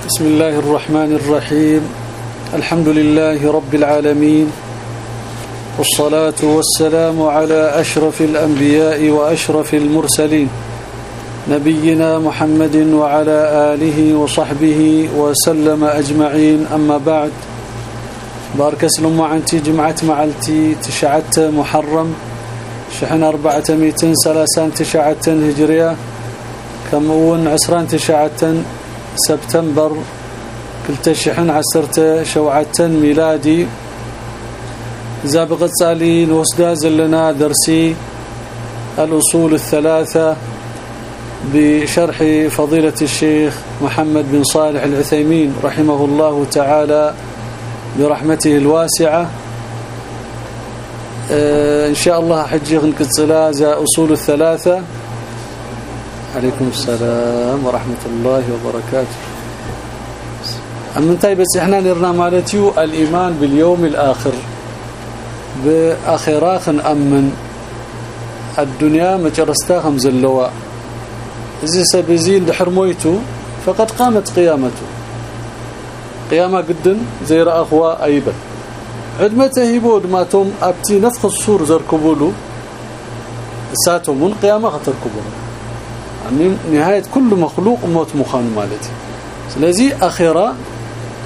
بسم الله الرحمن الرحيم. الحمد لله رب العالمين. والصلاة والسلام على أشرف الأنبياء وأشرف المرسلين. نبينا محمد وعلى آله وصحبه وسلم أجمعين. أما بعد بارك اسلم عنتي جمعت معلتي تشعت محرم شحن أربعة ميتين سلاسان تشعت هجرية كمون عسران تشعت سبتمبر كلتا شحن عسرت شوعة ميلادي. زابقة صالي نوسدا زلنا درسي الأصول الثلاثة بشرح فضيلة الشيخ محمد بن صالح العثيمين رحمه الله تعالى برحمته الواسعة. إن شاء الله حجي نكتسلا ذا أصول الثلاثة. عليكم السلام ورحمة الله وبركاته. أمنتاي بس إحنا نرنا مالتيو الإيمان باليوم الآخر. بآخراخ أمن. الدنيا مجرستاهم زلوا إذا سبزين لحرمويتو فقد قامت قيامته. قيامة قدن زي رأخوا أيضا عدمته يبود ما توم أبتي نفخ الصور زركبولو. من قيامة خطركبولو نهاية كل مخلوق موت مخان مالتي سلازي أخيرا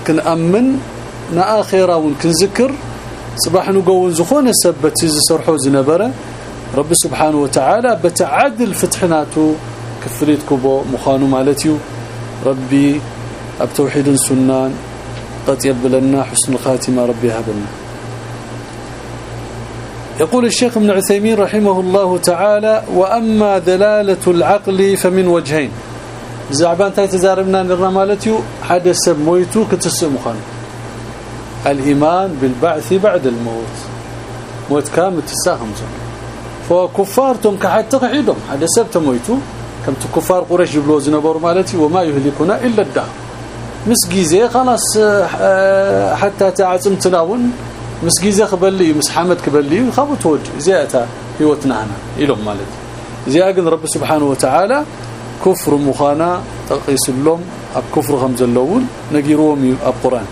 كنأمن نا أخيرا ونكنذكر صباح نقول زخون السبت زسرحو زنبرة. رب سبحانه وتعالى بتعدل فتحناتو كفريت كوبو مخانو مالتيو. ربي ابتوحيد سنان قد يبلنا حسن الخاتمة ربي هبنا يقول الشيخ ابن عثيمين رحمه الله تعالى وأما دلالة العقل فمن وجهين. زعبان تاي تزاربنا نرنا مالتيو حدث مويتو كتسم خان الإيمان بالبعث بعد الموت. موت كامل تساهم فكفارتم كحتى قعيدهم حدث مويتو كم كفار قريش جبلوا زنبور مالتي وما يهلكنا إلا الدهر مسجيزه خلاص حتى تعصم تناون مسجيزه خبلي مس حمد كبلي خابو توج زياتا هيوتنا أنا الهم مالت زياغن رب سبحانه وتعالى كفر مخانا تقيس اللوم اب كفر خمز اللون نجيروم القران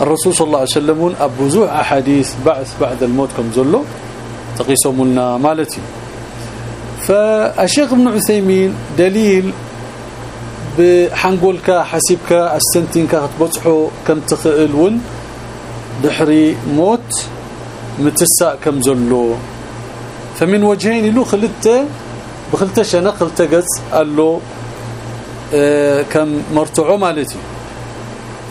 الرسول صلى الله عليه وسلم ابو زوع احاديث بعث بعد الموت كم زلو تقيسهم لنا مالتي فالشيخ ابن عثيمين دليل بحنقولك حسيبك استنتينك تبصحو كم تخئلون دحري موت متساء كم زلو. فمن وجهين له خلته بخلته شنه خلته قال له آه كم مرتعو مالتي.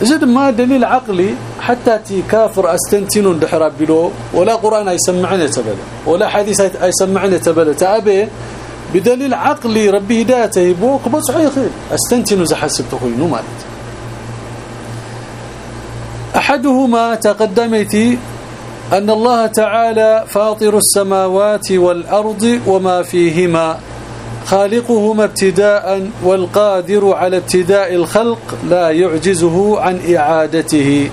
زد ما دليل عقلي حتى تي كافر استنتين دحرا بلو ولا قرآن يسمعنا تبل ولا حديث يسمعنا تبل تابه بدليل عقلي ربي هدايته يبوك بس خير استنتن زحسب تخوينو مالت أحدهما تقدمتي أن الله تعالى فاطر السماوات والأرض وما فيهما خالقهما ابتداء والقادر على ابتداء الخلق لا يعجزه عن إعادته.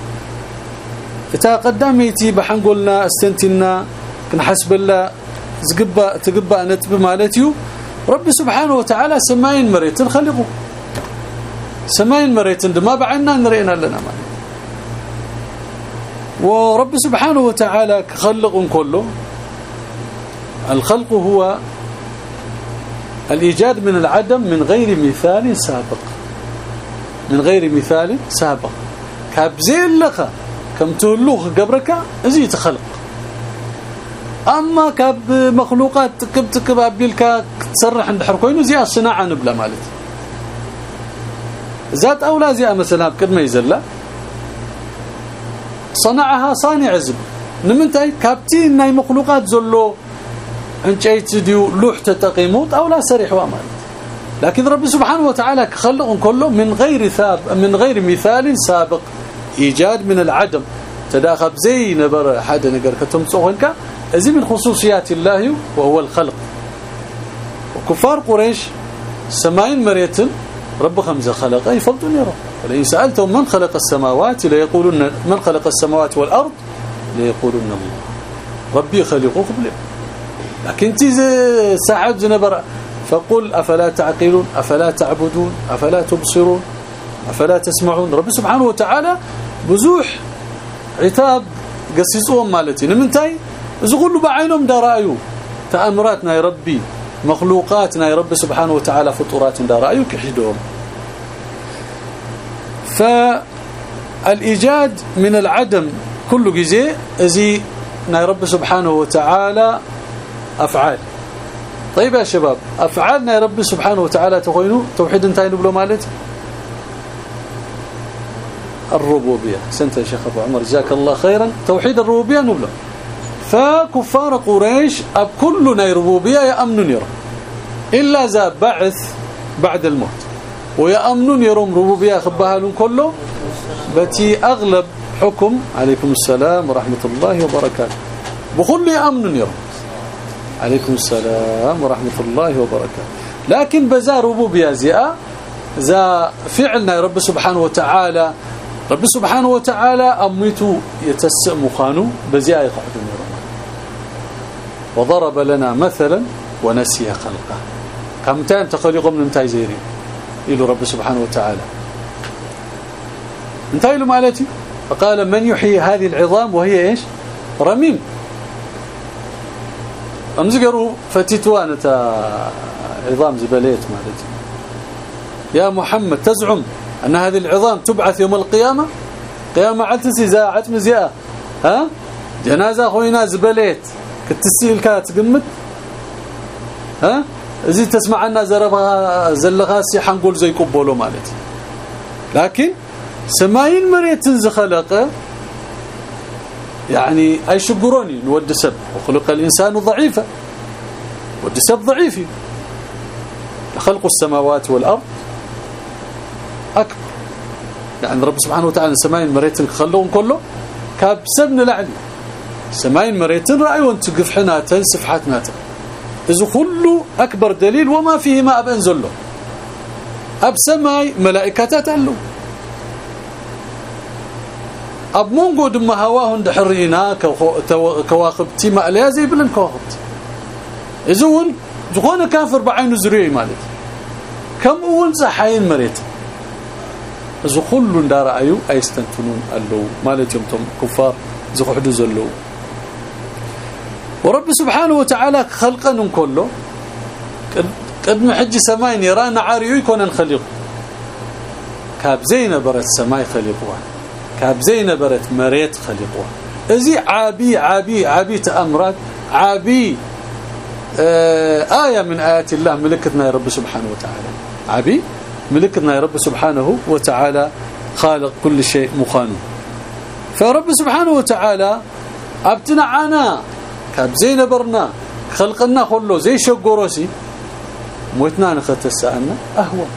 تقدمتي بحنقلنا استنتنا كنحسب الله تقبا تقبأ نتب مالتيو. رب سبحانه وتعالى سماين مريت خلقه سماين مريت ما بعنا نرينا لنا ما ورب سبحانه وتعالى خلق كله. الخلق هو الإيجاد من العدم من غير مثال سابق. من غير مثال سابق. كابزين لك كم تولوخ قبرك ازي تخلق أما كاب مخلوقات كبت كبابيلك تسرح عند حركوين زي الصناعه نبلا مالت. ذات أولى زي مثلا بقدمه يزلا صنعها صانع زب نمنتاي كابتي ناي مخلوقات زلو انجيت ديو لوح تتقيموت أو لا سريح وامال لكن رب سبحانه وتعالى خلق كله من غير ثاب من غير مثال سابق. إيجاد من العدم. تداخل زي نبر حدا نقر كتمصوهنك ازي من خصوصيات الله وهو الخلق. وكفار قريش سماين مريتن. رب خمسة خلق أي فضل يرى. ولئن سألتهم من خلق السماوات ليقولون من خلق السماوات والأرض ليقولون الله. ربي خلقه قبل لكن تيزي سعد نبر فقل أفلا تعقلون؟ أفلا تعبدون؟ أفلا تبصرون؟ أفلا تسمعون؟ رب سبحانه وتعالى بزوح عتاب قسيصهم مالتي. لمنتاي كله بعينهم درايو. تأمراتنا يا ربي. مخلوقاتنا يا رب سبحانه وتعالى فطورات درايو كحدهم فالإيجاد من العدم كل جزء ازي نا رب سبحانه وتعالى أفعال. طيب يا شباب افعالنا يا رب سبحانه وتعالى تخوينوا توحيد انتهي نبلو مالتي الربوبية. سنت يا شيخ أبو عمر جزاك الله خيرا. توحيد الربوبية نبله فكفار قريش أب كلنا ربوبيه يامنون يرى إلا ذا بعث بعد الموت. ويامنون يرون ربوبية خبها كله. بتي أغلب حكم عليكم السلام ورحمة الله وبركاته. بكل يامنون يرون عليكم السلام ورحمة الله وبركاته. لكن بزا ربوبية زياء ذا فعلنا رب سبحانه وتعالى. رب سبحانه وتعالى أميتو يتسع مخانو بزياء يقعدون وضرب لنا مثلا ونسي خلقه. كم تايم تخلق من انتاي زيري إلى رب سبحانه وتعالى. انتهي له مالتي. فقال من يحيي هذه العظام وهي إيش؟ رميم. امزقروا فتتوانة عظام زبليت مالتي. يا محمد تزعم أن هذه العظام تبعث يوم القيامة؟ قيامة علتسي زاعت مزياء. ها؟ جنازة خوينا زبليت كتسيل كات قمت ها زي تسمع لنا زربها زلغا سي حنقول زي قبولو مالتي لكن سماين مريت زخلقه يعني اي شقروني نود سب وخلق الانسان ضعيفا ود سب ضعيف خلق السماوات والارض اكبر يعني رب سبحانه وتعالى سماين مريت خلقهم كله كاب سبن لعلي سماين مريتن رايون تقفحناتن سفحاتناتن إذا كله أكبر دليل وما فيه ما ابنزل له أب سماي ملائكات له أب مونغو دم هواهن دحرينا كواخبتي ما لا زي بلن كواخبتي إذا ون زخونه كافر بعينه زري مالك. كم اول صحين مريت. إذا كل دار أيو أيستنتنون الله مالتهم كفار. زخحدو زلو. ورب سبحانه وتعالى خلقنا كله. قدم حج سماين يرانا عاريو يكون خليق كاب زين برت سماي خليقوا كاب زين برت مريت خليقوا ازي عابي عابي عابي تأمرات. عابي آه آية من آيات الله ملكتنا يا رب سبحانه وتعالى. عبي ملكتنا يا رب سبحانه وتعالى خالق كل شيء مخانه. فرب سبحانه وتعالى ابتنعنا كاب زي نبرنا خلقنا كله زي شقروسي موتنا نختسأنا أهون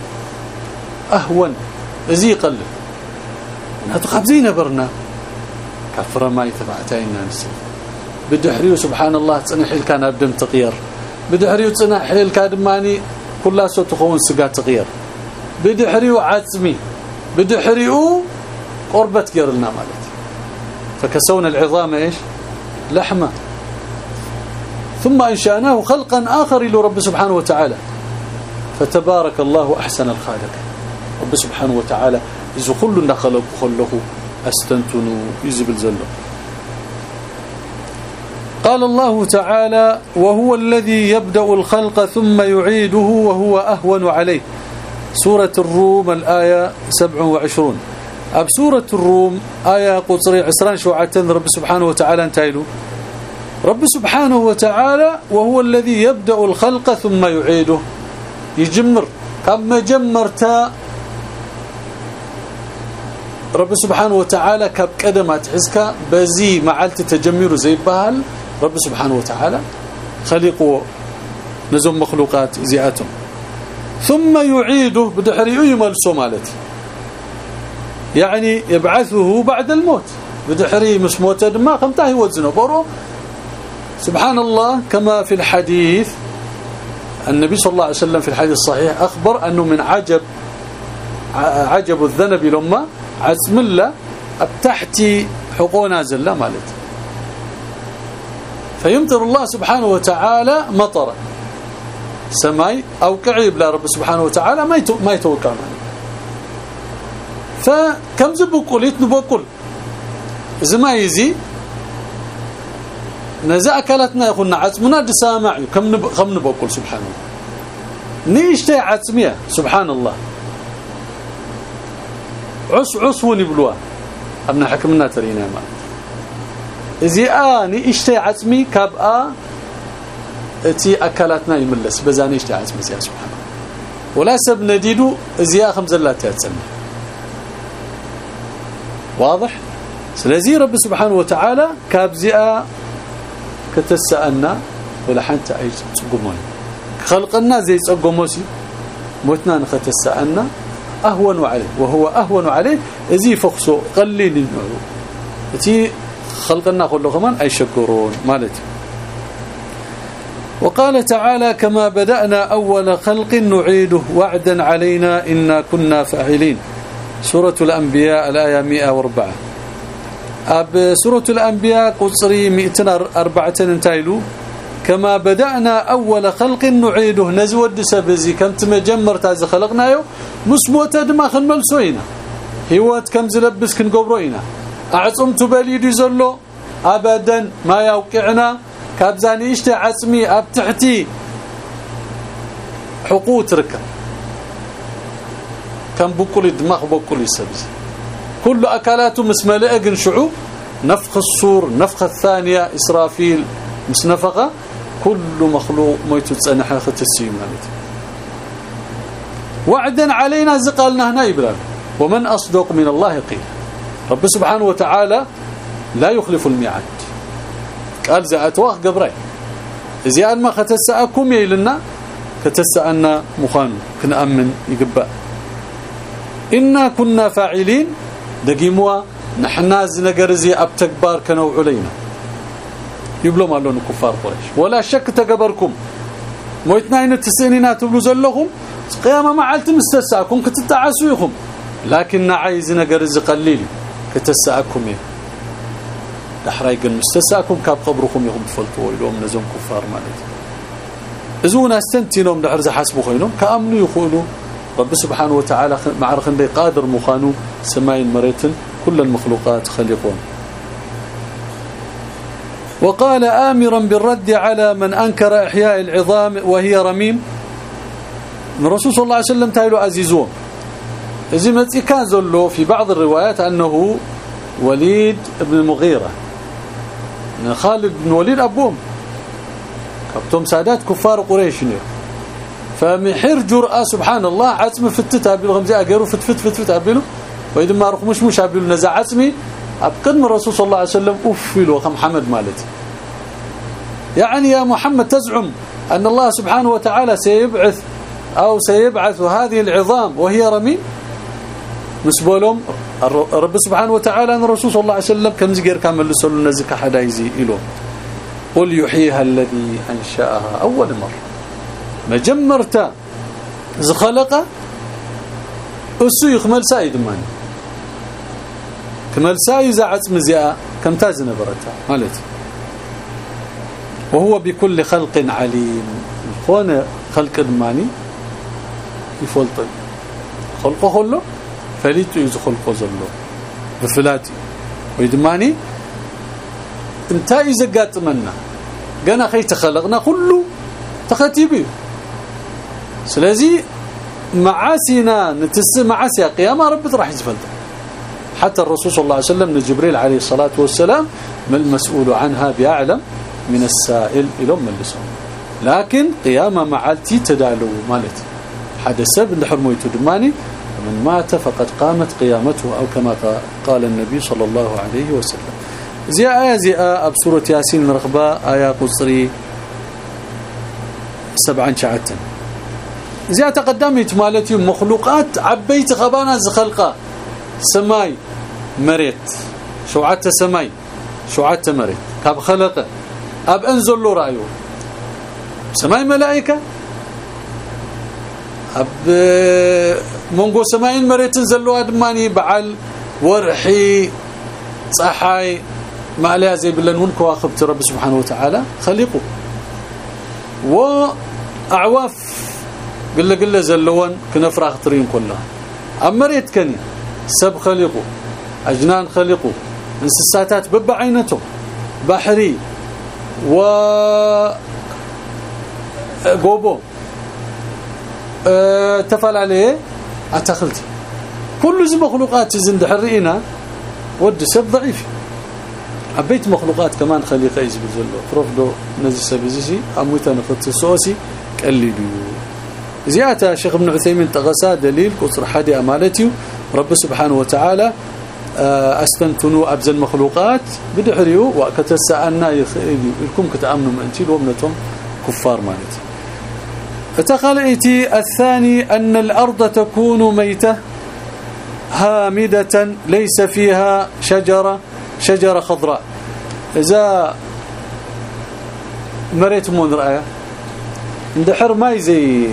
أهون زي قل كاب زي نبرنا كفر ما يتبعتين نسي بدحريو سبحان الله تصنح كان ابدم تغير بدحريو تصنح الكادماني كلها سو تخون سقا تغير بدحريو عتمي بدحريو قربت غيرنا مالتي فكسونا العظام إيش لحمه ثم أنشأناه خلقا آخر لرب سبحانه وتعالى. فتبارك الله أحسن الخالق. رب سبحانه وتعالى اذا كل خلق خلقه استنتنوا يزبل زله قال الله تعالى وهو الذي يبدأ الخلق ثم يعيده وهو أهون عليه. سورة الروم الآية 27 أب سورة الروم آية قصري عسران شوعتين رب سبحانه وتعالى انتهيلوا رب سبحانه وتعالى وهو الذي يبدأ الخلق ثم يعيده. يجمر. كما جمرت رب سبحانه وتعالى كب قدمات حسكا بزي معلت تجمير زي بهال رب سبحانه وتعالى خلقوا نزم مخلوقات زياتهم. ثم يعيده بدحري يملسو مالتي يعني يبعثه بعد الموت. بدحري مش موت ما قمته وزنه. برو سبحان الله كما في الحديث النبي صلى الله عليه وسلم في الحديث الصحيح أخبر أنه من عجب عجب الذنب لما عزم الله ابتحتي حقونا زله مالت فيمطر الله سبحانه وتعالى مطرا. سماي أو كعيب لا رب سبحانه وتعالى ما ما يتوقع فكم زبقول يتنبقول زما يزي نزا أكلتنا يكون عصمنا دسامع كم نب... كم نبقول سبحان الله؟ نيشتي عصميه سبحان الله. عس عس ونبلوا ابن حكمنا ترينا ما. ازي اني اشتي عصمي كابا إتي اكلاتنا يملس. بزاني اشتي عصمي سبحان الله. ولا سب نديدو ازيا خمزلات تسمى واضح؟ سلازي رب سبحانه وتعالى كابزئا كتسألنا ولا حنت اي تصقمون خلقنا زي تصقموسي موتنا نختسألنا اهون عليه وهو اهون عليه ازي فخسو قليل النوع تي خلقنا كله كمان اي شكرون مالتي وقال تعالى كما بدأنا أول خلق نعيده وعدا علينا إنا كنا فاعلين سورة الأنبياء الآية 104 أب سورة الأنبياء قصري 204 انتايلو. كما بدأنا أول خلق نعيده نزود سبزي كنت مجمر تاز خلقنايو مسموته دما خنملسوينا هيوات كم زلبس كنقبروينا أعصمت بليدي زلو. ابدا ما يوقعنا. كابزاني إشتي عصمي أب تحتي حقوق تركب كم بكل دماغ بكل سبزي كل اكلاته مسملئه شعوب نفخ الصور نفخه الثانية إسرافيل مسنفقه كل مخلوق ميت تصنح ختسي مالتي وعدا علينا زقلنا هنا إبراهيم. ومن أصدق من الله قيل. رب سبحانه وتعالى لا يخلف الميعاد. قال زاتوخ قبري. زيان ما ختسأكم يلنا كتسأنا مخان كنأمن يقبأ. إنا كنا فاعلين. دقيموا نحنا زي اب تكبار كانوا علينا يبلو مالون كفار قريش ولا شك تكبركم مويتنا ان تسنينات تبلو زلهم قيامه ما علت مستساكم كتتعسوكم لكن عايز نجر قليل كتساكم دحرايق مستساكم كاب قبركم يهم تفلطوا يلوم نزوم كفار مالت ازونا استنتينهم دحر حسبوا خينهم كامنوا يقولوا رب سبحانه وتعالى مع رخن قادر مخانو سماين مريتن كل المخلوقات خلقون وقال آمرا بالرد على من أنكر إحياء العظام وهي رميم. الرسول صلى الله عليه وسلم تايلو عزيزون زي كان زلو في بعض الروايات أنه وليد بن المغيرة خالد بن وليد أبوهم. كبتم سادات كفار قريش فمحر جرأة سبحان الله فتتها بالغمزة أقروا فت فت فت فت أبلو وإذا ما رخ مش أبلو نزع عزمي. أبقدم الرسول صلى الله عليه وسلم أفلوا محمد مالتي. يعني يا محمد تزعم أن الله سبحانه وتعالى سيبعث أو سيبعث هذه العظام وهي رميم؟ مسبولهم رب سبحانه وتعالى أن الرسول صلى الله عليه وسلم كم زجر كامل لسلو نزك حدا يزي إلو. قل يحييها الذي أنشأها أول مرة. مجمرتا زخلقه اسو يخمل سايد مان كمل ساي زعت مزيا كم تازن برتا مالتي. وهو بكل خلق عليم. هنا خلق الماني يفلط خلقه كله فليتو يزخلقه زلو. بفلاتي. ويدماني انت قاتمنا. قنا خي تخلقنا كله تختيبي. سلازي معاسينا نتس معاسي قيامة رب راح يزفل. حتى الرسول صلى الله عليه وسلم من جبريل عليه الصلاة والسلام ما المسؤول عنها بأعلم من السائل إلى من اللسان لكن قيامة معالتي تدالو مالتي حدث ابن حرميت دماني من مات فقد قامت قيامته أو كما قال النبي صلى الله عليه وسلم. زي آية زي آية ياسين رغبة آية قصري سبعا شعتا زي تقدمت مالتي مخلوقات عبيت غبانا زخلقة. سماي مريت. شوعته سماي شوعته مريت. كاب خلقة. أب أنزل له رأيه. سماي ملائكة؟ أب منغو سماين مريت زلوا أدماني بعل ورحي صحاي. ما عليها زي بلنون كواخب رب سبحانه وتعالى. خلقوا واعواف قل قل زلون كنفراخ ترين كلها. امريت كني سب خلقه أجنان خلقه انسساتات ببع عينته بحري و غوبو أه تفعل عليه أتخلتي. كل زي مخلوقات زند حرينا ود سب ضعيف. عبيت مخلوقات كمان خليقة يزبل زلو فرفدو نزي سبزيسي امويتا نخت سوسي قللوا زيادة. شيخ ابن عثيمين تغسى دليل قصر حدي أمالتي. رب سبحانه وتعالى آه، استنتنوا أبز المخلوقات. بدحريو وكتسألنا لكم كتامنوا منتي ومنتم كفار مالتي. فتخلئتي الثاني أن الأرض تكون ميتة هامدة ليس فيها شجرة شجرة خضراء. إذا مريت من رأيه اندحر ماي زي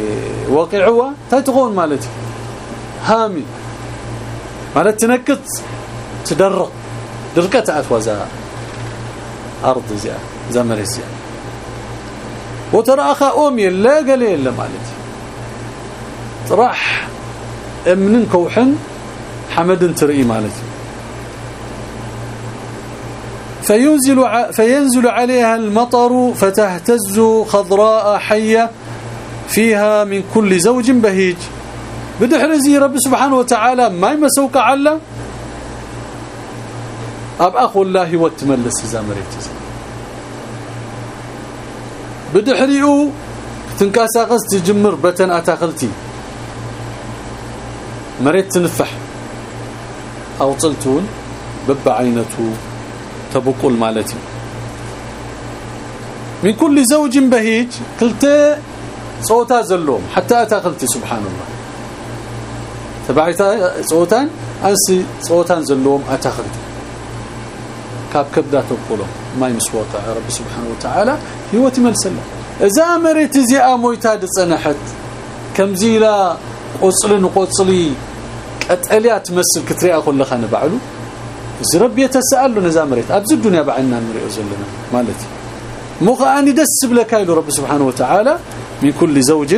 واقعوه تتغون مالتي. هامي. مالت تنكت تدرق. درقت عتوزا أرض زي زمري زي وترى اخا أومي لا قال إلا مالتي. راح من كوحن حمد تري مالتي. فينزل فينزل عليها المطر فتهتز خضراء حية فيها من كل زوج بهيج. بدحرزي رب سبحانه وتعالى ما يمسوك على. أب أخو الله وتملس زمريت بدحريو تنكاساقس تجمر بتن أتاخلتي. مريت تنفح. أو طلتون بب عينته تبقل مالتي. من كل زوج بهيج قلت صوتا زلوم حتى اتاخلتي سبحان الله تبعيتا صوتان؟ انسي صوتان زلوم اتاخلتي كاب كبدا تقولوا ما يمسوطا رب سبحانه وتعالى. هو تملسل إذا مريت زي امويتا دصنحت كم زيلا قصل قصلي قتليا تمثل كتريا كل خانه بعلو رب يتساءل نزا ابز الدنيا بعنا نريو زلنا مالتي مخاني دس بلك رب سبحانه وتعالى من كل زوج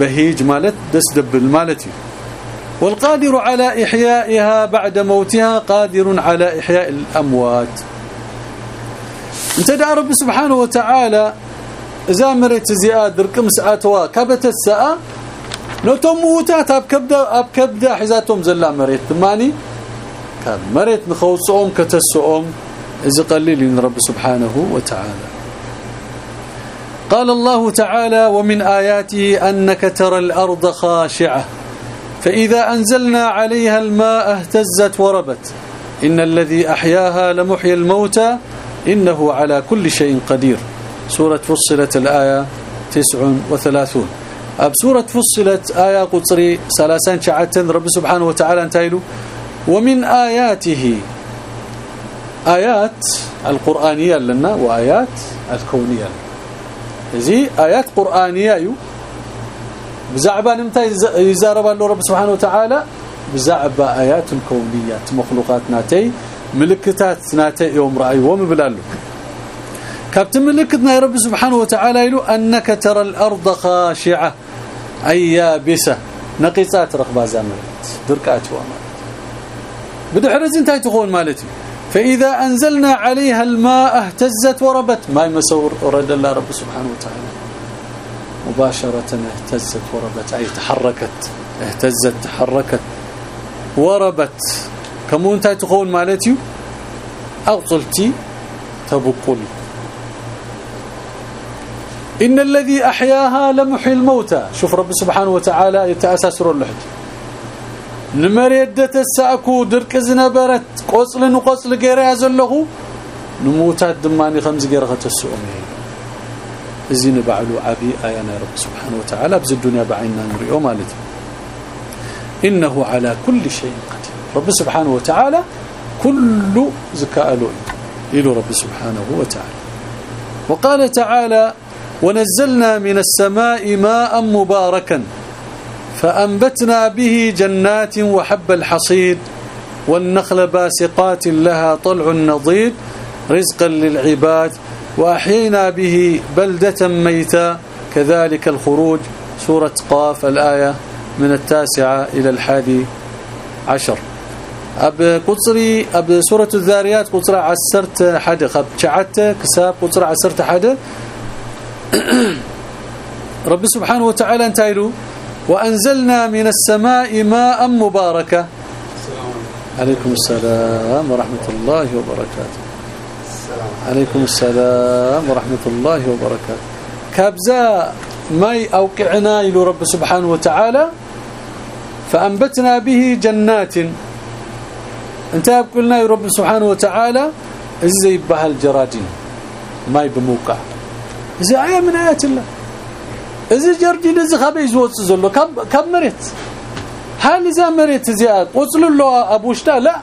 بهيج مالت دس دبل مالتي والقادر على إحيائها بعد موتها قادر على إحياء الأموات انت دع رب سبحانه وتعالى اذا زياد رقم ساعتها كبت الساعة نتم موتات ابكبدا ابكبدا حزاتهم زلا ماني كان مريت نخوصهم كتسهم اذا قليل رب سبحانه وتعالى. قال الله تعالى ومن آياته أنك ترى الأرض خاشعة فإذا أنزلنا عليها الماء اهتزت وربت. إن الذي أحياها لمحيي الموتى إنه على كل شيء قدير. سورة فصلت الآية 39 أب سورة فصلت آية قصري سلاسان شعاتن رب سبحانه وتعالى انتهيلو. ومن آياته. آيات القرآنية لنا وآيات الكونية. زي آيات قرآنية بزعبا نمتى يزارب الله رب سبحانه وتعالى. بزعبا آيات الكونيات مخلوقات ناتي ملكتات ناتي يوم رأيهم بلالو كابت ملكتنا يا رب سبحانه وتعالى يلو أنك ترى الأرض خاشعة أي يابسة نقيصات رقبة زامرت دركات وامات بدحرز انتهي تقول مالتي. فإذا أنزلنا عليها الماء اهتزت وربت. ما يمسور ورد الله رب سبحانه وتعالى. مباشرة اهتزت وربت. أي تحركت. اهتزت تحركت وربت. كم انت تقول مالتي؟ أغطلتي تبقل إن الذي أحياها لمحي الموتى. شوف رب سبحانه وتعالى يتأسس نمريدت الساكو درك زنبرت قصل نقصل غيره يزلغو نموتات دماني خمس غيره تسوم زين بعلو عبي ايانا رب سبحانه وتعالى بز الدنيا بعيننا نريو مالتي انه على كل شيء قدير رب سبحانه وتعالى كل ذكاء له إلى رب سبحانه وتعالى وقال تعالى ونزلنا من السماء ماء مباركا فأنبتنا به جنات وحب الحصيد والنخل باسقات لها طلع نضيد رزقا للعباد وأحيينا به بلدة ميتا كذلك الخروج سورة قاف الآية من التاسعة إلى الحادي عشر. أب قصري أب سورة الذاريات قصرى عسرت حدا خب شعت كساب قصرى عسرت حدا رب سبحانه وتعالى انتايلو وأنزلنا من السماء ماء مباركا عليكم السلام ورحمة الله وبركاته. عليكم السلام ورحمة الله وبركاته. كابزا ماي اوقعنا إلى رب سبحانه وتعالى فأنبتنا به جنات. أنت قلنا يا رب سبحانه وتعالى زي بهالجرادين؟ ماي بموقع. زي آية من آيات الله. جردين اذا خبي يزوص زلو كم كم مريت هل اذا مريت زياد قصل له ابوشتا لا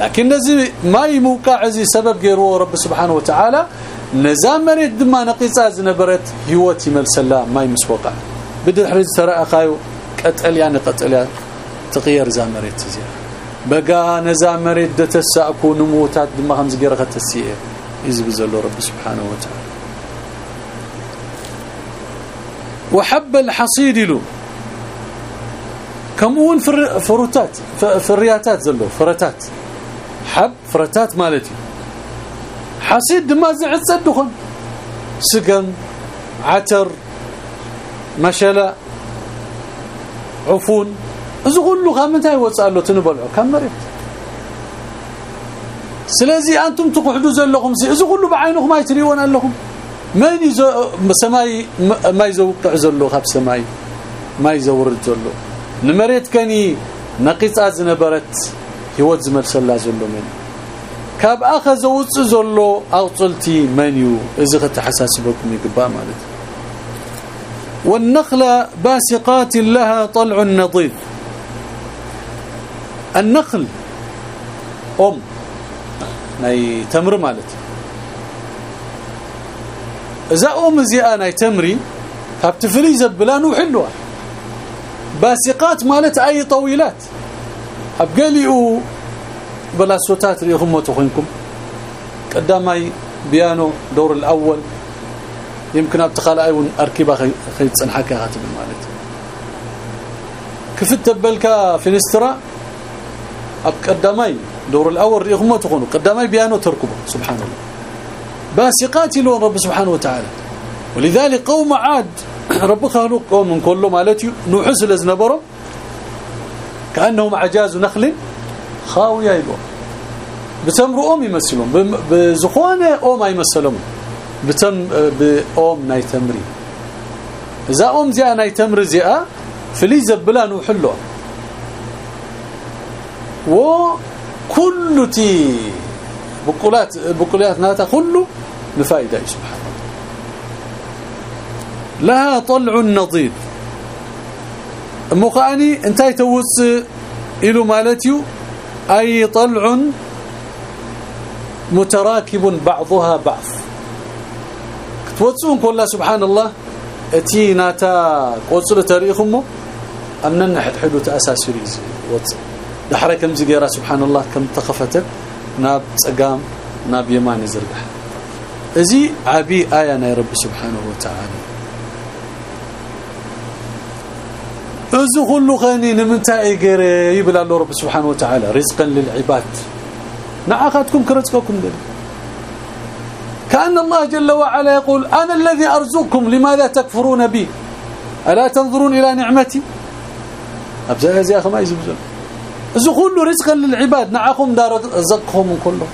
لكن نزي ما يموقع زي سبب غيره رب سبحانه وتعالى نزا مريت دما نقيصا زنبرت هيوت يملسلا ما يمسوقع بدل حرز ترى اخايو قتل يعني قتل تغير زا مريت زي بقى نزا مريت دتساكو نموتات دما خمس غيره يزب زلو رب سبحانه وتعالى وحب الحصيد له. كمون فروتات؟ فرياتات زلو فرتات. حب فرتات مالتي. حصيد ما زعت صدخن سقم عتر مشلا عفون. اذا كله خامتها يوصل له تنبلعو كم مريت سلازي أنتم تقعدوا زلكم اذا كله بعينكم ما يتريون لكم من يزو سماي ما يزوقع زلو خاب سماي. ما يزورد زلو. نمريت كاني نقيص ازنبرت هيوت زمل سلا زلو من. كاب اخذ وص زلو اوصلتي منيو إذا بكم يقبا مالت. والنخلة باسقات لها طلع نضيد النخل أم. ناي تمر مالتي اذا ام زي أنا تمري كابت فري زبلانو حلوة باسقات مالت اي طويلات ابقليو بلا صوتات ريهم تخنكم قدامي بيانو دور الأول يمكن ابتخال ايون اركبه خي تصنحك هاتب مالت كفت تبلكا فينسترا اب قدامي دور الأول ريهم تخونوا قدامي بيانو تركبه سبحان الله باسقات لون رب سبحانه وتعالى. ولذلك قوم عاد رب خلق قوم كله مالتي نوحس لزنبره كأنهم عجاز نخل خاوية يبو بتمر ام يمثلون بزخونه ام يمثلون بتم بام ناي تمري. إذا ام زي ناي تمر زي فلي زبلا نوحلو وكل تي بقولات بقولات ناتا كله لفائده سبحان الله. لها طلع نضيد مقاني انتي توس إلى مالتيو. أي طلع متراكب بعضها بعض. توصون كل سبحان الله. اتي ناتا قصل تاريخهم امنن حد حدو تاساسريز وص دحره كم زغيرا سبحان الله. كم تخفت ناب صقام ناب يمان يزرغح ازي عبي إيه يا رب سبحانه وتعالى ازو كل خاني نمتاي غيري يبلا الله رب سبحانه وتعالى رزقا للعباد نعاقتكم كرزقكم دل كأن الله جل وعلا يقول أنا الذي أرزقكم لماذا تكفرون بي ألا تنظرون إلى نعمتي أبزا يا أخي ما يزبزون ازو كل رزقا للعباد نعاكم دار رزقهم كله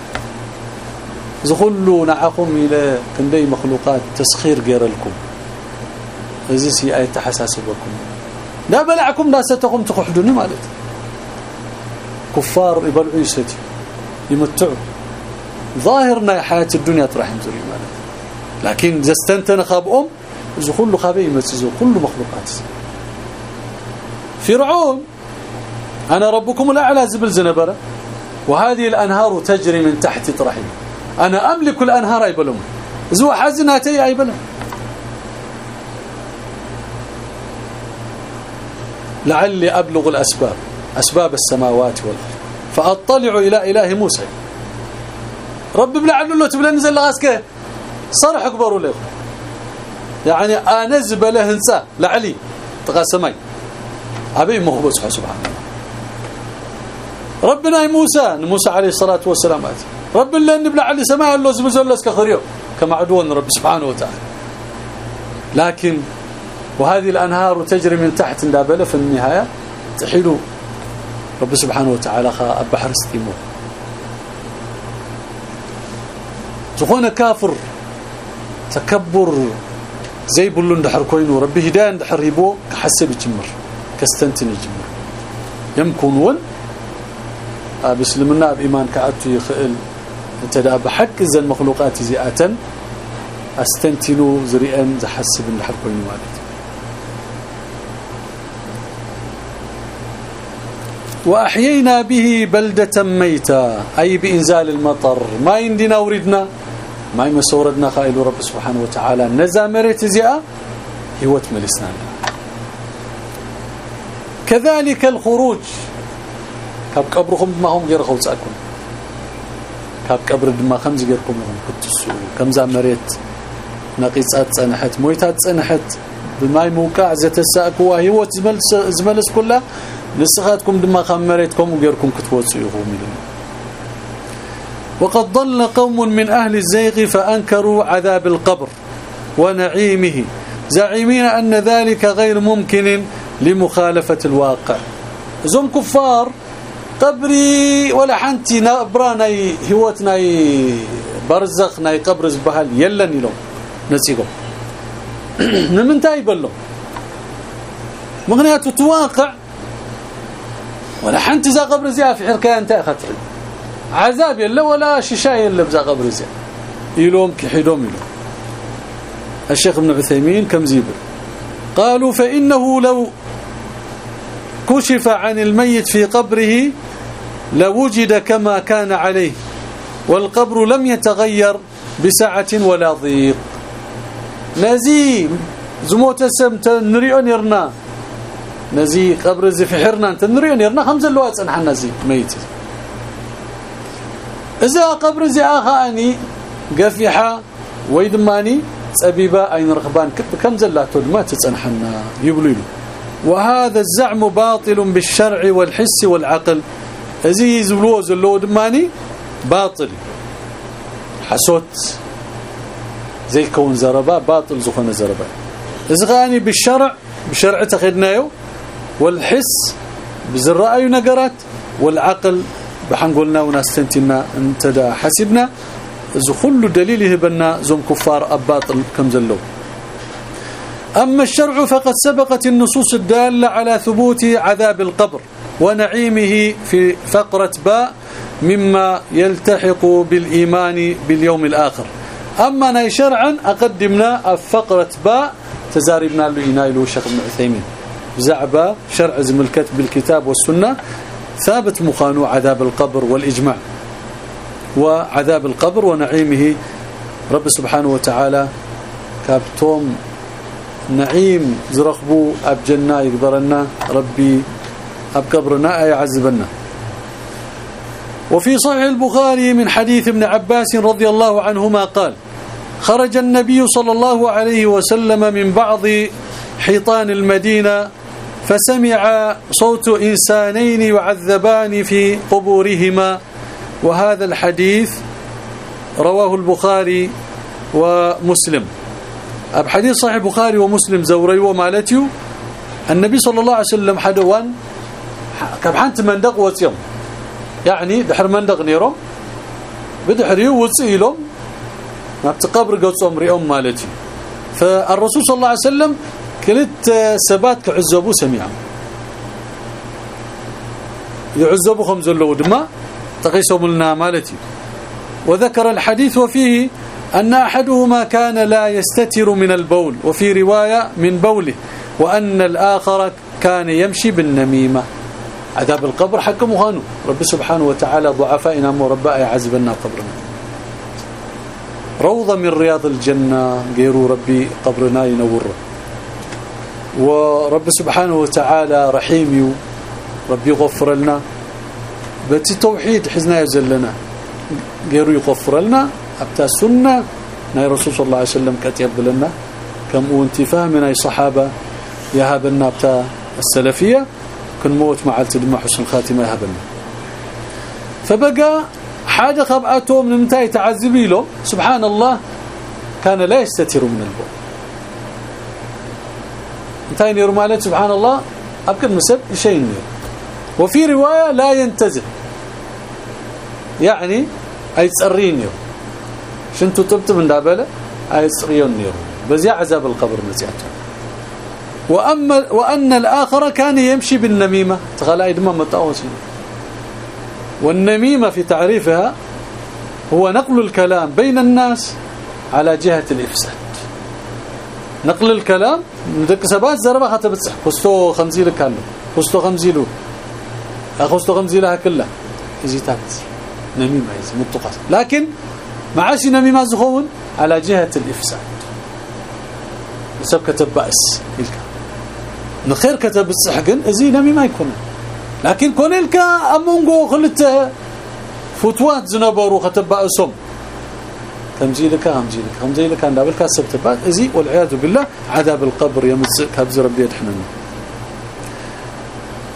زخلوا نعقم إلى كندي مخلوقات تسخير غير لكم إذا سي اي تحساسبكم لا بلعكم ناستكم تخحدوني مالت كفار يبلعوا يستي يمتعوا. ظاهرنا حياة الدنيا تراح ينزل مالت لكن زستنتنا خاب ام زخلوا خابي يمسزوا كل مخلوقات. فرعون أنا ربكم الأعلى زبل زنبرة. وهذه الأنهار تجري من تحت طرحي أنا أملك الانهار اي بلوم زو حزناتي أي بلوم لعلي أبلغ الأسباب أسباب السماوات والأرض. فأطلع إلى إله موسى. رب بلعل له تبلا نزل لغاسك. صرح اكبر له. يعني أنزب له انسى. لعلي تقاسمي أبي مخبص سبحان الله ربنا موسى موسى عليه الصلاة والسلام رب الله نبلع على سماء الله زمزلس كخريو كما عدوان رب سبحانه وتعالى. لكن وهذه الأنهار تجري من تحت دابله في النهاية تحيلوا رب سبحانه وتعالى خا بحر استيمو زخون كافر تكبر زي بلو اندحر كوينو. ربي هداية اندحر يبو كحسب يجمر كستنتن يجمر. يمكن ون بسلمنا بإيمان كأتو يخئل أنت دا بحق زن مخلوقات زيئة استنتنو زريئا زحسب كوينو مالت وأحيينا به بلدة ميتة أي بإنزال المطر. ما عندنا وردنا. ما مسوردنا خائل رب سبحانه وتعالى. نزا مريت زياء هوت ملسنا. كذلك الخروج. كاب ما هم غير كاب قبر دما خمس غيركم كنتسو كمزا مريت نقيصات صنحت مويتات صنحت بماي موقع زتساكوا هوت زملس زملس كلها نسخاتكم دما خمريتكم وغيركم كتوصوا يقومون وقد ضل قوم من أهل الزيغ فأنكروا عذاب القبر ونعيمه زعيمين أن ذلك غير ممكن لمخالفة الواقع زم كفار قبري ولا حنتي نبراني هوتناي برزخناي قبر زبهل يلا نيلو نسيقو. نمنتاي بلو مغنيات تواقع. ولا حنتي ذا قبر زي في حركة أنت أخذت عذاب يلا ولا ششاي يلا بذا قبر زي يلوم كحيدوم يلوم الشيخ ابن عثيمين كم زيبر. قالوا فإنه لو كشف عن الميت في قبره لوجد كما كان عليه والقبر لم يتغير بسعة ولا ضيق. نزي زموت السمت نريون يرنا نزي قبر زي في حرنا أنت نريون يرنا خمسة اللوات انحنا نزي ميت. اذا قبر زي أخاني قفحة ويدماني صبيبه اين رغبان كم زلاته ما تصنحنا يبلوا وهذا الزعم باطل بالشرع والحس والعقل. ازي زبلو زلو دماني باطل حسوت زي كون زربا باطل زخونه زربا ازغاني بالشرع بشرع تخدنايو والحس بزرأي نقرات والعقل بحنقولنا وناستنتنا انت دا حسبنا اذا كل دليل يهبنا زم كفار اباطل كم زلوا أما الشرع فقد سبقت النصوص الدالة على ثبوت عذاب القبر ونعيمه في فقرة باء مما يلتحق بالإيمان باليوم الآخر. أما ناي شرعا أقدمنا فقرة باء. تزاربنا له ينايلو الشيخ ابن عثيمين. زعبا شرع زملكت بالكتاب والسنة. ثابت مخانو عذاب القبر والإجماع. وعذاب القبر ونعيمه. رب سبحانه وتعالى كابتوم نعيم زرخبو أب جنة يقبرنا ربي أب قبرنا يعذبنا وفي صحيح البخاري من حديث ابن عباس رضي الله عنهما قال خرج النبي صلى الله عليه وسلم من بعض حيطان المدينة فسمع صوت إنسانين يعذبان في قبورهما. وهذا الحديث رواه البخاري ومسلم. اب حديث صحيح البخاري ومسلم زوري ومالتيو النبي صلى الله عليه وسلم حدوان كبحنت مندق وصيهم يعني دحر مندق نيرهم بدحريو وصيلهم ما بتقبر قصهم ريهم مالتي. فالرسول صلى الله عليه وسلم كلت سبات كعزبو سميعا. يعزبوا خمس لو دما تقيسهم لنا مالتي. وذكر الحديث وفيه أن أحدهما كان لا يستتر من البول وفي رواية من بوله وأن الآخر كان يمشي بالنميمة. عذاب القبر حكم هانو رب سبحانه وتعالى ضعفائنا مرباء يعذبنا قبرنا. روضة من رياض الجنة غيروا ربي قبرنا ينوره ورب سبحانه وتعالى رحيم ربي يغفر لنا. بتي توحيد حزنا يزلنا غيروا يغفر لنا. ابتا سنة ناي رسول صلى الله عليه وسلم كتب لنا. كم وانت فاهمنا أي صحابة يهبنا ابتا السلفية. كن موت مع التدمع حسن الخاتمه يهبنا فبقى حاجة خبأتهم من متى تعذبي له. سبحان الله كان لا يستتر من البول انتهي نير مالك سبحان الله ابكر مسب شيء وفي رواية لا ينتزل يعني أي تصرين من دابله اي تصريون نير بزي عذاب القبر مزياته واما وأن الآخر كان يمشي بالنميمة. تخلى دما متاوسين والنميمة في تعريفها هو نقل الكلام بين الناس على جهة الإفساد. نقل الكلام ذك سبات زربة خطبصح كستو خمزي لك له كستو خمزي اخستو لها كلها. ازيتات نميمة ايز متقص لكن معاش نميمه زخون على جهة الإفساد. سب كتب بأس إلك. نخير كتب الصحقن ازي نميمه يكون. لكن كون لك أمونغو خلته فتوات زنبرو كتب بأسهم تمجي لك همجي لك همجي لك عند بالك سبتبات إزي والعياذ بالله عذاب القبر يمس كبز ربي يدحننا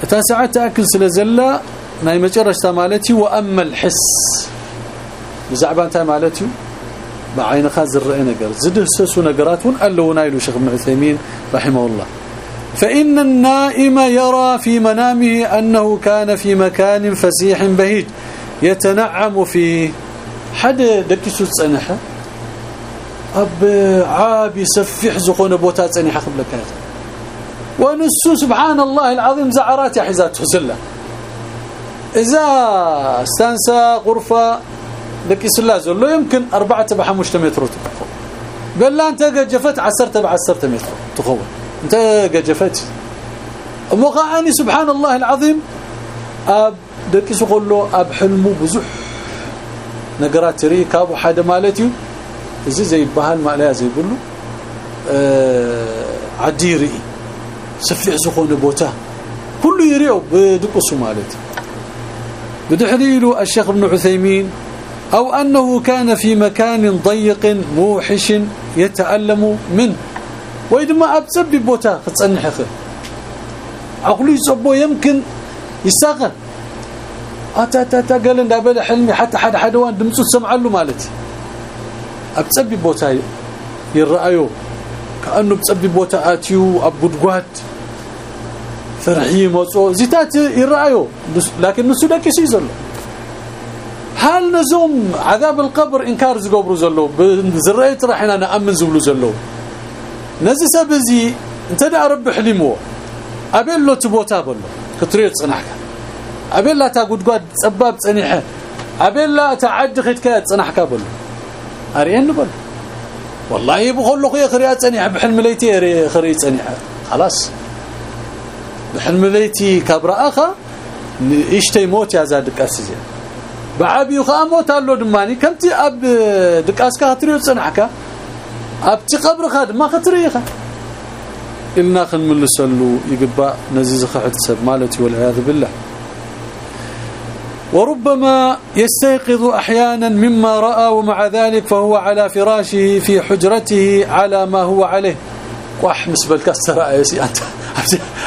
تاسعه تأكل سلازله ناي مجرشتا مالتي وأما الحس. زعبان تا مالتي بعين خاز الرأي نقر. زده سسو نقراتون ألو نايلو شيخ ابن عثيمين رحمه الله. فإن النائم يرى في منامه أنه كان في مكان فسيح بهيج. يتنعم فيه حدا دكسو تصنحه أب عابي سفح زخونه بوتا تصنحه قبلك ونسو سبحان الله العظيم زعرات يا حزات حزلة. إذا استنسى غرفة لكي سلا زلو يمكن 4 تبع 5 متر قال لا أنت جفت 10 تبع 10 متر تقو أنت جفت مقاني سبحان الله العظيم. أب دقي سقولو أب حلمو بزح. نقرات ريك أبو حدا مالتي. زي زي بهال ما لا زي له أه عديري. سفلح زخونه بوتا كله يريو بدقسو مالتي. بدحليلو الشيخ ابن عثيمين. أو أنه كان في مكان ضيق موحش يتألم منه. وإذا أبسب بوتا ختصنح خ. عقلي صبو يمكن يستغل. أتا تا قال ان دابل حلمي حتى حد حد وان دمصو سمعلو مالتي. ابصبي بوتا يرأيو. كأنه بصبي بوتا آتيو ابغدغات فرحي مصو زيتات يرأيو. لكن نسو دكي سيزلو هل نزوم عذاب القبر إنكار زغبرو زلو؟ بزريت راحنا نأمن زبلو زلو. نزي سبزي انت دا رب حلمو ابيلو تبوتا بلو. كتريت صنعك ابيلا تا غدغد صباب صنيحه ابيلا تعد خدك صنحك بل ارين بل والله بخلو خي خريات صنيحه بحلم ليتي اري خري صنيحه خلاص. بحلم ليتي كبر اخا اشتي موت يا زاد قاسيه بعبي خاموت الله دماني كمتي اب دقاسكا تريو صنحك ابتي قبرك ما خطريخه إلنا خن ملسلو يقبا نزيز خحد سب مالتي والعياذ بالله وربما يستيقظ أحيانا مما راى ومع ذلك فهو على فراشه في حجرته على ما هو عليه واحمس بالكسر يا سي انت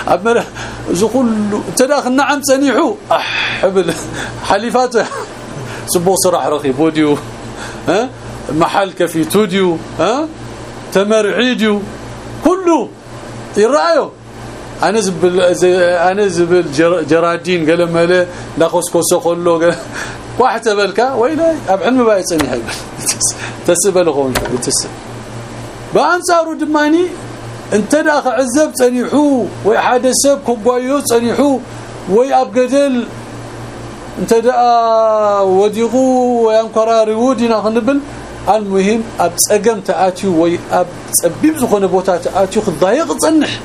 اما زقول تداخل نعم سنيحو حبل حليفاته سبو صراح رخي بوديو ها؟ محل كفي توديو ها؟ تمرعيديو كله يرايو أنا زبل جرادين قال ماله ناقص كوسو خلو واحد تبلكا ويلا ابعن ما يصني حي تسبل خون تسب بانصارو دماني انت داخ عزب صنيحو حدا سب كوبايو صنيحو وي ابغدل انت دا وديغو وينقراري ودينا خنبل المهم اب صقم تاتيو وي اب صبيب زخونه بوتا تاتيو خضايق صنح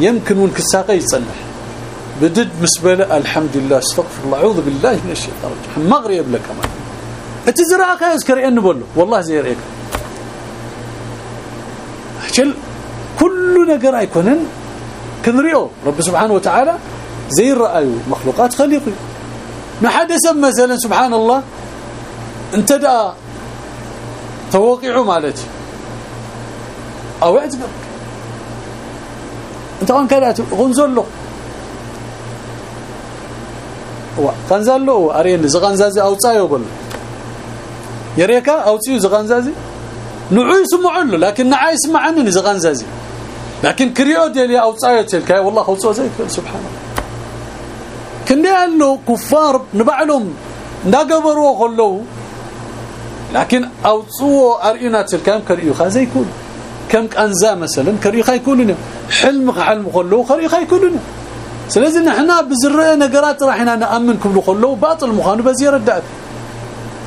يمكن ونكساقه يصلح بدد مسبله الحمد لله استغفر الله اعوذ بالله من الشيطان الرجيم مغرب لك كمان اتزرعك يذكر ان بقول والله زي ريك أجل كل نجر يكونن كنريو رب سبحانه وتعالى زي الرأي مخلوقات خليقي ما حدث مثلا سبحان الله انت دا توقعوا مالتي أو اعتبر انت وان كانت غنزله قنزالو أرين زغنزازي اوصايو بل يريكا اوصيو زغنزازي نعو يسمعوا لكن نعا يسمعني زغنزازي لكن كريو ديالي اوصايو تلك والله خوصو زي سبحان الله. كندي كفار نبعلهم. ندقبروا خلوا لكن اوصوا أرئنا تلكام كريو خازي يكون. كم انزا مثلا كريو خا حلم حلم خلو كريو خا يكوننا لذلك نحنا بزرع نقرات راحنا نامنكم لخلوا باطل مخانو بزي ردات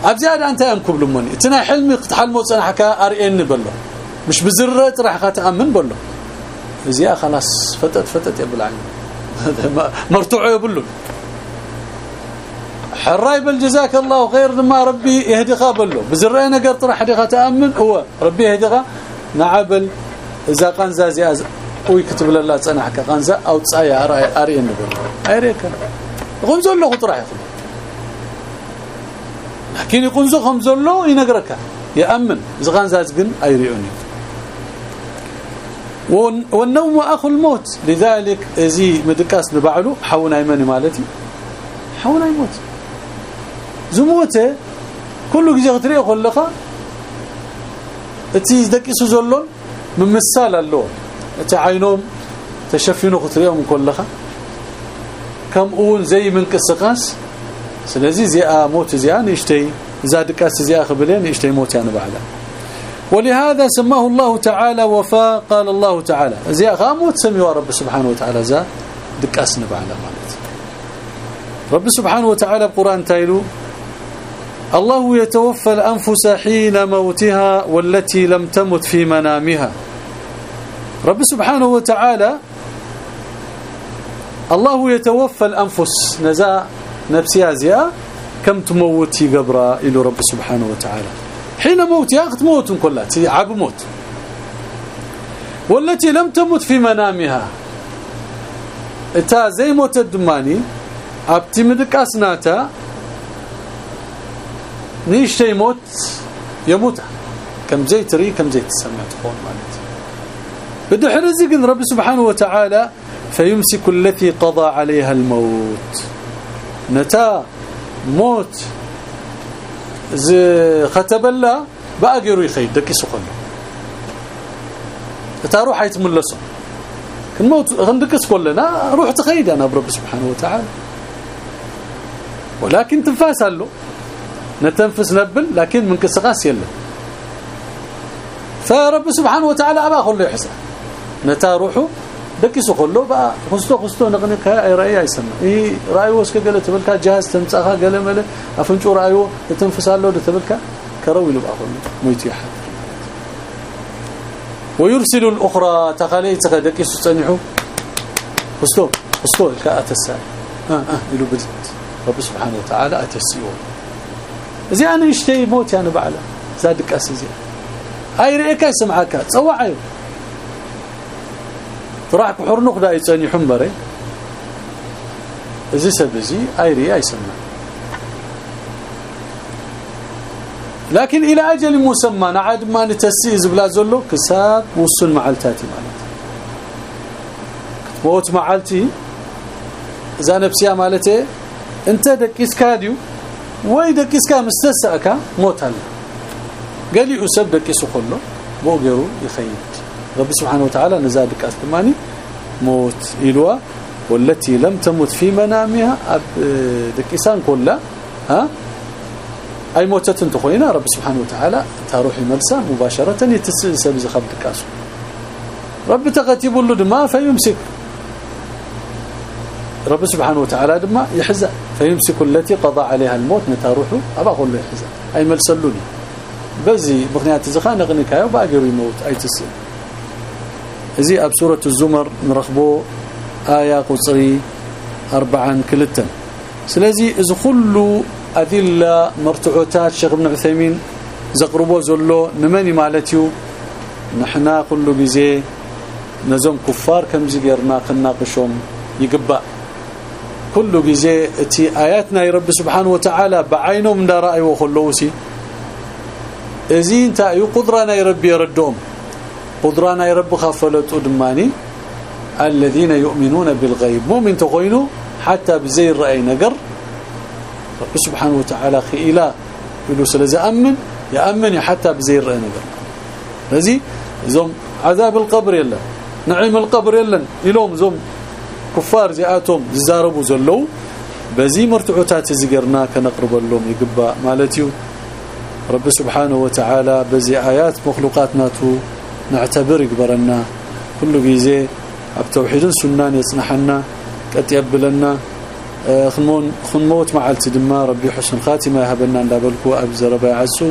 ابزاد أنت انكم لمني تنا حلمي تحلموا صنع حكا أرئن بالله مش بزر راح تامن بالله زي خلاص. فتت فتت يا بالعين مرتوع يبلو حراي بالجزاك الله خير لما ربي يهدي قابله بزرع نقر طرح حديقة تامن هو ربي يهديها نعبل إذا قان زازي ويكتب لله صنعك قنزة أو تصايا اري نقول ايريك غنزو له خطره ياخذ لكن يقنزو خمزو له ينقرك. يأمن. إذا غنزاز كن ايريوني والنوم اخو الموت. لذلك زي مدكاس نبعلو حونا أيماني مالتي. حونا يموت زموته كل جزء غتري خلقه أتي دقيسو زلون من مثال اللون. تعينهم تشفينو خطريهم كلها كم أون زي من قسقاس سلازي زي موت زيان يشتي زادقاس زي اخبلين يشتي موت يعني بعدا ولهذا سماه الله تعالى وفاء قال الله تعالى. زي موت سميه رب سبحانه وتعالى زا دقاس نبعلا مالت رب سبحانه وتعالى القران تايلو الله يتوفى الأنفس حين موتها والتي لم تمت في منامها. رب سبحانه وتعالى الله يتوفى الأنفس. نزاء نفسها زياء كم تموتي قبرا؟ إلى رب سبحانه وتعالى. حين موت ياخذ موت كلها عب موت. والتي لم تمت في منامها. إتا زي موت الدماني أبتي مدقاسناتا نيش يموت يموت. كم زي تري كم زي تسمع تقول مالتي. بدحر رزق رب سبحانه وتعالى فيمسك التي قضى عليها الموت. نتا موت الله باقروا يخيد دك سخن. تروح يتملصوا الموت غندكس كلنا روح تخيد أنا برب سبحانه وتعالى. ولكن تنفاس له نتنفس نبل لكن من كسقاس يلا. فرب سبحانه وتعالى أبا كله يحسن. نتا روحو دكيسو كله بقى خستو خستو نغنك اي راي يسمع اي راي وسك قال تبلكا جهاز تمصخا قال مله افنچو رايو تنفسالو تبلكا كروي لبقى كله مويت يحد ويرسل الاخرى تخليت دكيسو صنيحو خستو خستو كاتسا آه آه يلو بدت رب سبحانه وتعالى اتسيو زي أنا يشتي موت يعني بعلا زادك اسزي اي ريكا يسمعك تصوعي راح بحر نقدا يصني حمبره إذا سبزي ايري يسمى لكن إلى أجل مسمى نعد ما نتسيز بلا زلو كساب وصل معلتاتي مالت موت معلتي إذا نفسيا مالته أنت دقيس كاديو وي دقيس كا مستساكا موت هلا. قال لي اسب دقيس كله بوغيرو يخيط رب سبحانه وتعالى نزادك أثماني موت إلوا والتي لم تمت في منامها دكيسان كلها ها؟ أي موتة تخوينا رب سبحانه وتعالى تروح الملسى مباشرة يتسلسل بزخب دكاسو رب تقتب له دماء فيمسك. رب سبحانه وتعالى دماء يحزى فيمسك التي قضى عليها الموت نتاروحه أبا أقول له يحزى أي ملسلوني بزي بغنيات زخان غنكايو باقروا يموت أي تسلسل زي اب سوره الزمر نرخبو إيه قصري أربعا كلتا سلازي اذ كل اذله مرتعوتات شيخ ابن عثيمين زقربو زلو نمني مالتيو نحنا كل غزي نزوم كفار كم زيرنا قشوم يقبا كل غزي تي اياتنا يا رب سبحانه وتعالى بعينهم دا راي وخلوسي ازين تا يقدرنا يا رب يردهم قدرانا يرب خفلت ادماني الذين يؤمنون بالغيب. مؤمن تقوينوا حتى بزي الرأي نقر. رب سبحانه وتعالى خيلا يقولوا سلازي أمن. يامن حتى بزير نجر لذي زوم عذاب القبر يلا. نعيم القبر يلا. يلوم زوم كفار زياتهم زاربوا زلو. بزي مرتعوتات زقرنا كنقرب لهم يقبا مالتيو. رب سبحانه وتعالى بزي آيات مخلوقاتنا نعتبر يقبرنا كل جيزي بتوحيد سنان يصنحنا قد يبلنا خنمون خنموت معلت دما. ربي حسن خاتمة. يهبنا ندابلكو ابزر عسو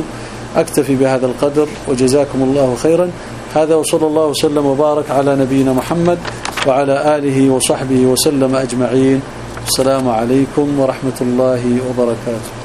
أكتفي بهذا القدر وجزاكم الله خيرا. هذا وصلى الله وسلم وبارك على نبينا محمد وعلى آله وصحبه وسلم أجمعين. السلام عليكم ورحمة الله وبركاته.